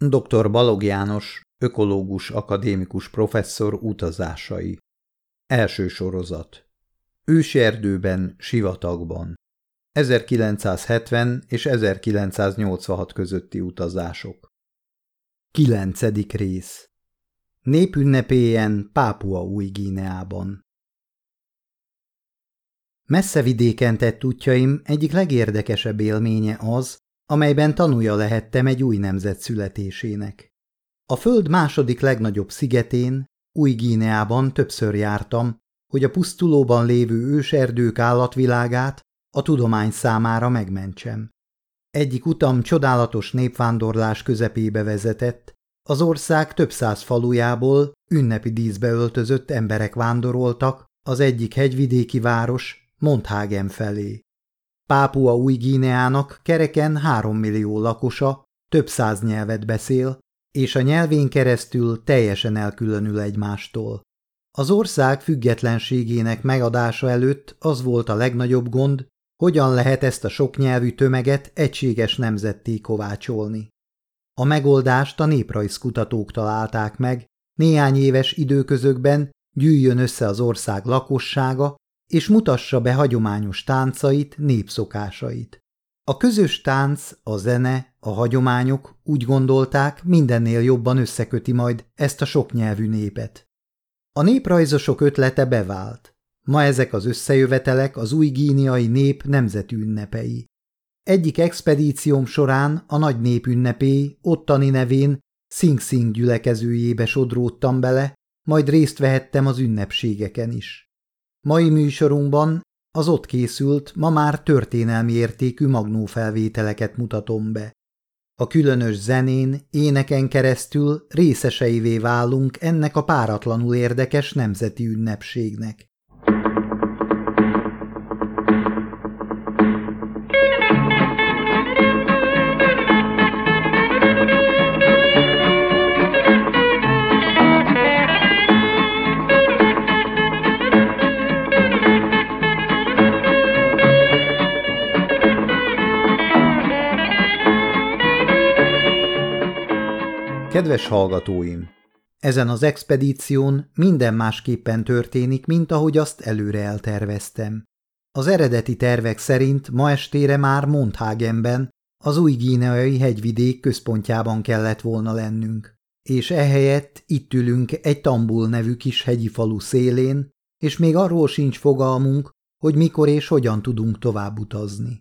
Dr. Balog János, ökológus akadémikus professzor utazásai. Első sorozat. Őserdőben, sivatagban. 1970 és 1986 közötti utazások. Kilencedik rész. Népünnepélyen Pápua új Gíneában. Messze vidéken tett útjaim egyik legérdekesebb élménye az, amelyben tanúja lehettem egy új nemzet születésének. A föld második legnagyobb szigetén, Új-Gíneában többször jártam, hogy a pusztulóban lévő őserdők állatvilágát a tudomány számára megmentsem. Egyik utam csodálatos népvándorlás közepébe vezetett, az ország több száz falujából ünnepi díszbe öltözött emberek vándoroltak az egyik hegyvidéki város, Monthagen felé. Pápua új Gíneának kereken három millió lakosa, több száz nyelvet beszél, és a nyelvén keresztül teljesen elkülönül egymástól. Az ország függetlenségének megadása előtt az volt a legnagyobb gond, hogyan lehet ezt a soknyelvű tömeget egységes nemzetté kovácsolni. A megoldást a néprajzkutatók találták meg, néhány éves időközökben gyűjjön össze az ország lakossága, és mutassa be hagyományos táncait, népszokásait. A közös tánc, a zene, a hagyományok úgy gondolták, mindennél jobban összeköti majd ezt a soknyelvű népet. A néprajzosok ötlete bevált. Ma ezek az összejövetelek az új gíniai nép nemzeti ünnepei. Egyik expedícióm során a nagy népünnepé ottani nevén Sing Sing gyülekezőjébe sodródtam bele, majd részt vehettem az ünnepségeken is. Mai műsorunkban az ott készült, ma már történelmi értékű magnófelvételeket mutatom be. A különös zenén, éneken keresztül részeseivé válunk ennek a páratlanul érdekes nemzeti ünnepségnek. Kedves hallgatóim! Ezen az expedíción minden másképpen történik, mint ahogy azt előre elterveztem. Az eredeti tervek szerint ma estére már Monthagenben, az új gíneai hegyvidék központjában kellett volna lennünk, és ehelyett itt ülünk egy Tambul nevű kis hegyi falu szélén, és még arról sincs fogalmunk, hogy mikor és hogyan tudunk tovább utazni.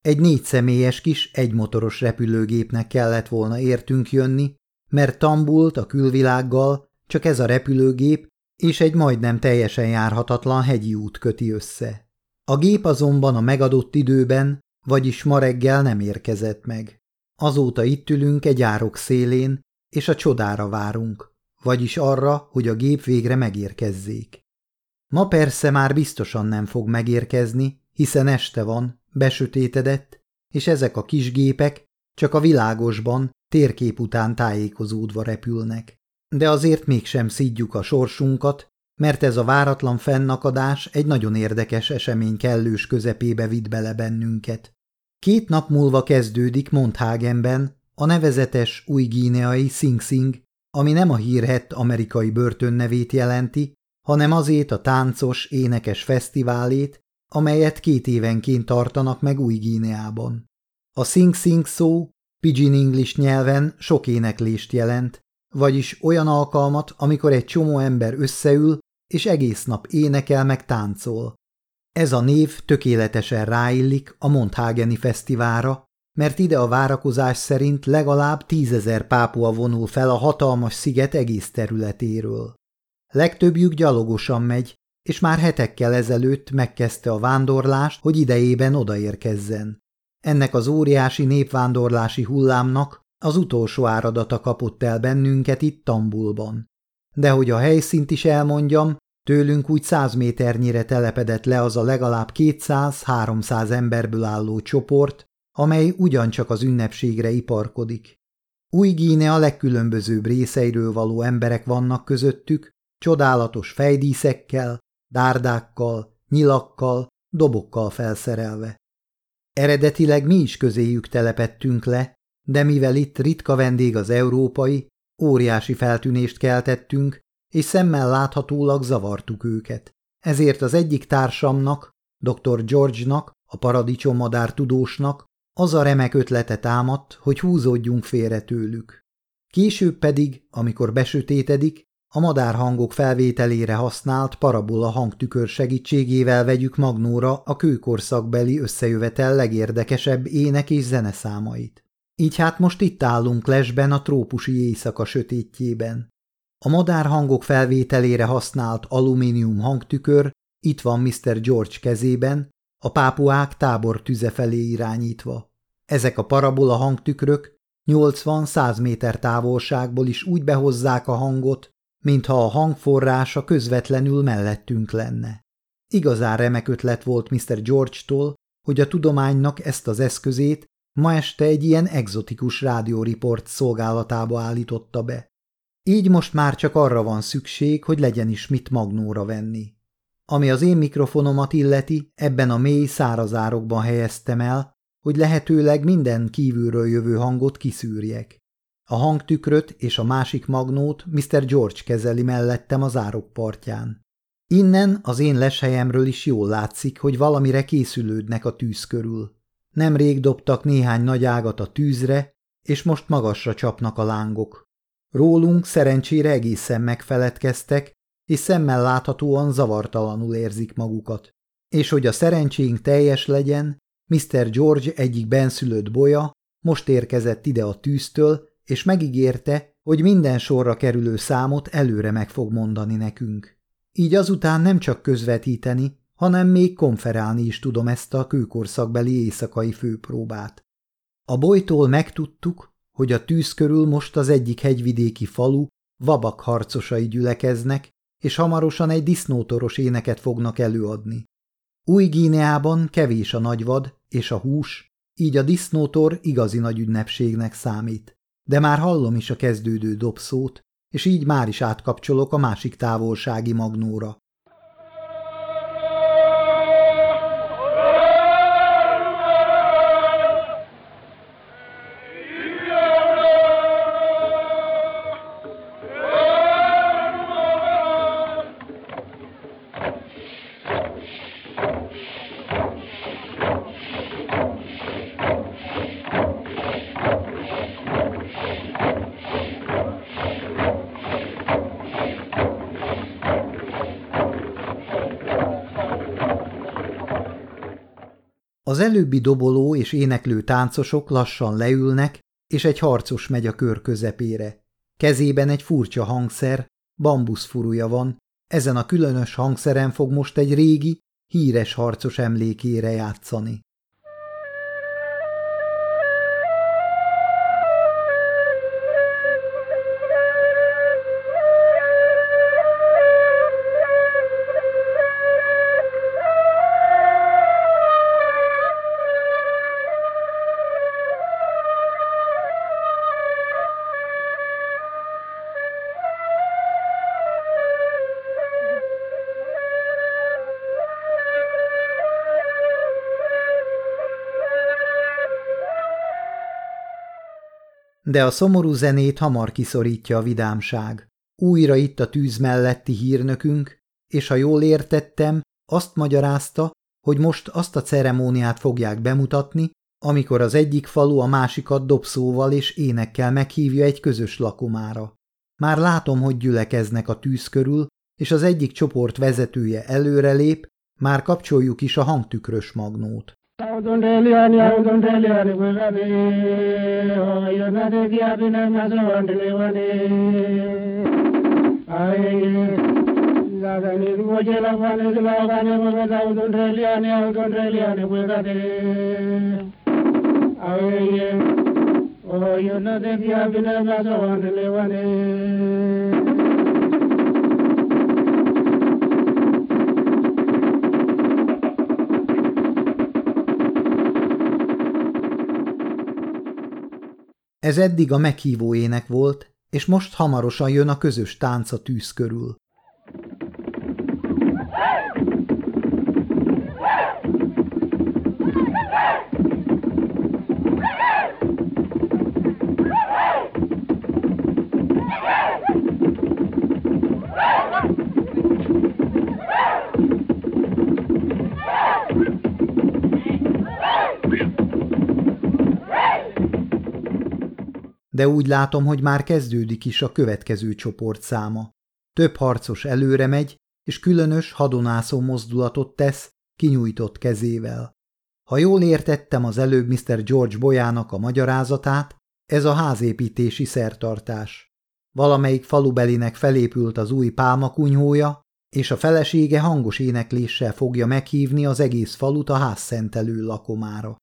Egy négy személyes kis egymotoros repülőgépnek kellett volna értünk jönni, mert Tambult a külvilággal csak ez a repülőgép és egy majdnem teljesen járhatatlan hegyi út köti össze. A gép azonban a megadott időben, vagyis ma reggel nem érkezett meg. Azóta itt ülünk egy árok szélén, és a csodára várunk, vagyis arra, hogy a gép végre megérkezzék. Ma persze már biztosan nem fog megérkezni, hiszen este van, besötétedett, és ezek a kis gépek csak a világosban, térkép után tájékozódva repülnek. De azért mégsem szídjuk a sorsunkat, mert ez a váratlan fennakadás egy nagyon érdekes esemény kellős közepébe vitt bele bennünket. Két nap múlva kezdődik Monthagenben a nevezetes új gíneai Sing Sing, ami nem a hírhett amerikai börtön nevét jelenti, hanem azért a táncos, énekes fesztiválét, amelyet két évenként tartanak meg új Gíneában. A Sing Sing szó Pidgin English nyelven sok éneklést jelent, vagyis olyan alkalmat, amikor egy csomó ember összeül, és egész nap énekel meg táncol. Ez a név tökéletesen ráillik a Monthageni fesztiválra, mert ide a várakozás szerint legalább tízezer pápua vonul fel a hatalmas sziget egész területéről. Legtöbbjük gyalogosan megy, és már hetekkel ezelőtt megkezdte a vándorlást, hogy idejében odaérkezzen. Ennek az óriási népvándorlási hullámnak az utolsó áradata kapott el bennünket itt Tambulban. De hogy a helyszínt is elmondjam, tőlünk úgy száz méternyire telepedett le az a legalább 200-300 emberből álló csoport, amely ugyancsak az ünnepségre iparkodik. Új Gíne a legkülönbözőbb részeiről való emberek vannak közöttük, csodálatos fejdíszekkel, dárdákkal, nyilakkal, dobokkal felszerelve. Eredetileg mi is közéjük telepettünk le, de mivel itt ritka vendég az európai, óriási feltűnést keltettünk, és szemmel láthatólag zavartuk őket. Ezért az egyik társamnak, dr. George-nak, a paradicsomadár tudósnak az a remek ötlete támadt, hogy húzódjunk félre tőlük. Később pedig, amikor besötétedik, a madárhangok felvételére használt parabola hangtükör segítségével vegyük magnóra a kőkorszakbeli összejövetel legérdekesebb ének és zeneszámait. Így hát most itt állunk lesben a trópusi éjszaka sötétjében. A madárhangok felvételére használt alumínium hangtükör itt van Mr. George kezében, a pápuák tábor tüze felé irányítva. Ezek a parabola hangtükrök 80-100 méter távolságból is úgy behozzák a hangot, mintha a hangforrása közvetlenül mellettünk lenne. Igazán remek ötlet volt Mr. George-tól, hogy a tudománynak ezt az eszközét ma este egy ilyen egzotikus rádióriport szolgálatába állította be. Így most már csak arra van szükség, hogy legyen is mit magnóra venni. Ami az én mikrofonomat illeti, ebben a mély szárazárokban helyeztem el, hogy lehetőleg minden kívülről jövő hangot kiszűrjek. A hangtükröt és a másik magnót Mr. George kezeli mellettem az árok partján. Innen az én leshelyemről is jól látszik, hogy valamire készülődnek a tűz körül. Nemrég dobtak néhány nagy ágat a tűzre, és most magasra csapnak a lángok. Rólunk szerencsére egészen megfeledkeztek, és szemmel láthatóan zavartalanul érzik magukat. És hogy a szerencsénk teljes legyen, Mr. George egyik benszülött boja most érkezett ide a tűztől, és megígérte, hogy minden sorra kerülő számot előre meg fog mondani nekünk. Így azután nem csak közvetíteni, hanem még konferálni is tudom ezt a kőkorszakbeli éjszakai főpróbát. A bolytól megtudtuk, hogy a tűz körül most az egyik hegyvidéki falu vabak harcosai gyülekeznek, és hamarosan egy disznótoros éneket fognak előadni. Új Gíneában kevés a nagyvad és a hús, így a disznótor igazi nagy ünnepségnek számít. De már hallom is a kezdődő dobszót, és így már is átkapcsolok a másik távolsági magnóra. Az előbbi doboló és éneklő táncosok lassan leülnek, és egy harcos megy a kör közepére. Kezében egy furcsa hangszer, bambuszfurúja van, ezen a különös hangszeren fog most egy régi, híres harcos emlékére játszani. De a szomorú zenét hamar kiszorítja a vidámság. Újra itt a tűz melletti hírnökünk, és ha jól értettem, azt magyarázta, hogy most azt a ceremóniát fogják bemutatni, amikor az egyik falu a másikat dobszóval és énekkel meghívja egy közös lakomára. Már látom, hogy gyülekeznek a tűz körül, és az egyik csoport vezetője előrelép, már kapcsoljuk is a hangtükrös magnót. అవతుంటేలియాని అవతుంటేలియాని గుగని యునదికి అభినమసు వంటలివని అయ్యని రోజుల పనిదిలాగానే మగది అవుతుంటేలియాని అవుతుంటేలియాని గుగని అయ్యే ఓ యునదికి అభినమసు వంటలివని Ez eddig a meghívó ének volt, és most hamarosan jön a közös tánc tűz körül. De úgy látom, hogy már kezdődik is a következő csoport száma. Több harcos előre megy, és különös hadonászó mozdulatot tesz kinyújtott kezével. Ha jól értettem az előbb Mr. George Bolyának a magyarázatát, ez a házépítési szertartás. Valamelyik falubelinek felépült az új pálmakunyhója, és a felesége hangos énekléssel fogja meghívni az egész falut a házszentelő lakomára.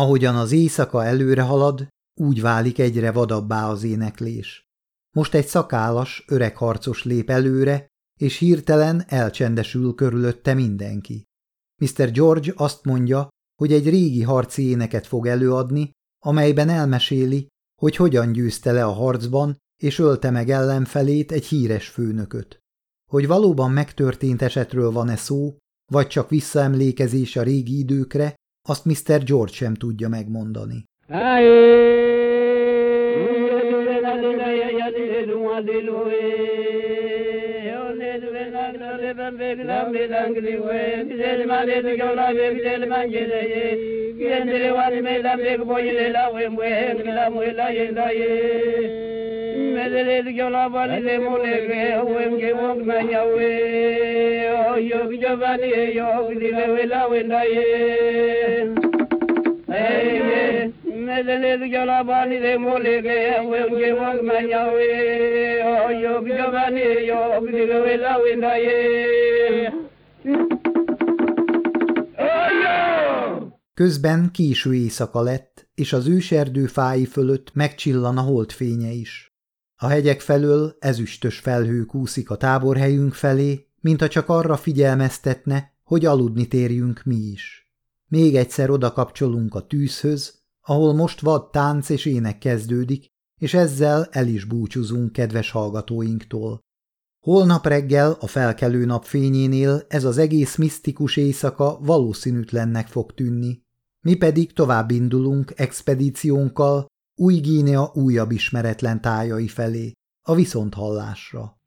Ahogyan az éjszaka előre halad, úgy válik egyre vadabbá az éneklés. Most egy szakállas, öreg harcos lép előre, és hirtelen elcsendesül körülötte mindenki. Mr. George azt mondja, hogy egy régi harci éneket fog előadni, amelyben elmeséli, hogy hogyan győzte le a harcban, és ölte meg ellenfelét egy híres főnököt. Hogy valóban megtörtént esetről van-e szó, vagy csak visszaemlékezés a régi időkre, azt Mr. George sem tudja megmondani. Medele gyola bali de mole ge wen ge wong na yawe yo jabani yo dile wenda ye. Hey medele gyola bali de mole ge wen ge wong na yawe yo jabani yo dile wenda ye. Közben késő éjszaka lett, és az őserdő fái fölött megcsillan a holdfénye is. A hegyek felől ezüstös felhő kúszik a táborhelyünk felé, mintha csak arra figyelmeztetne, hogy aludni térjünk mi is. Még egyszer oda kapcsolunk a tűzhöz, ahol most vad tánc és ének kezdődik, és ezzel el is búcsúzunk kedves hallgatóinktól. Holnap reggel a felkelő nap fényénél ez az egész misztikus éjszaka valószínűtlennek fog tűnni. Mi pedig tovább indulunk expedíciónkkal új Gínea újabb ismeretlen tájai felé, a viszonthallásra.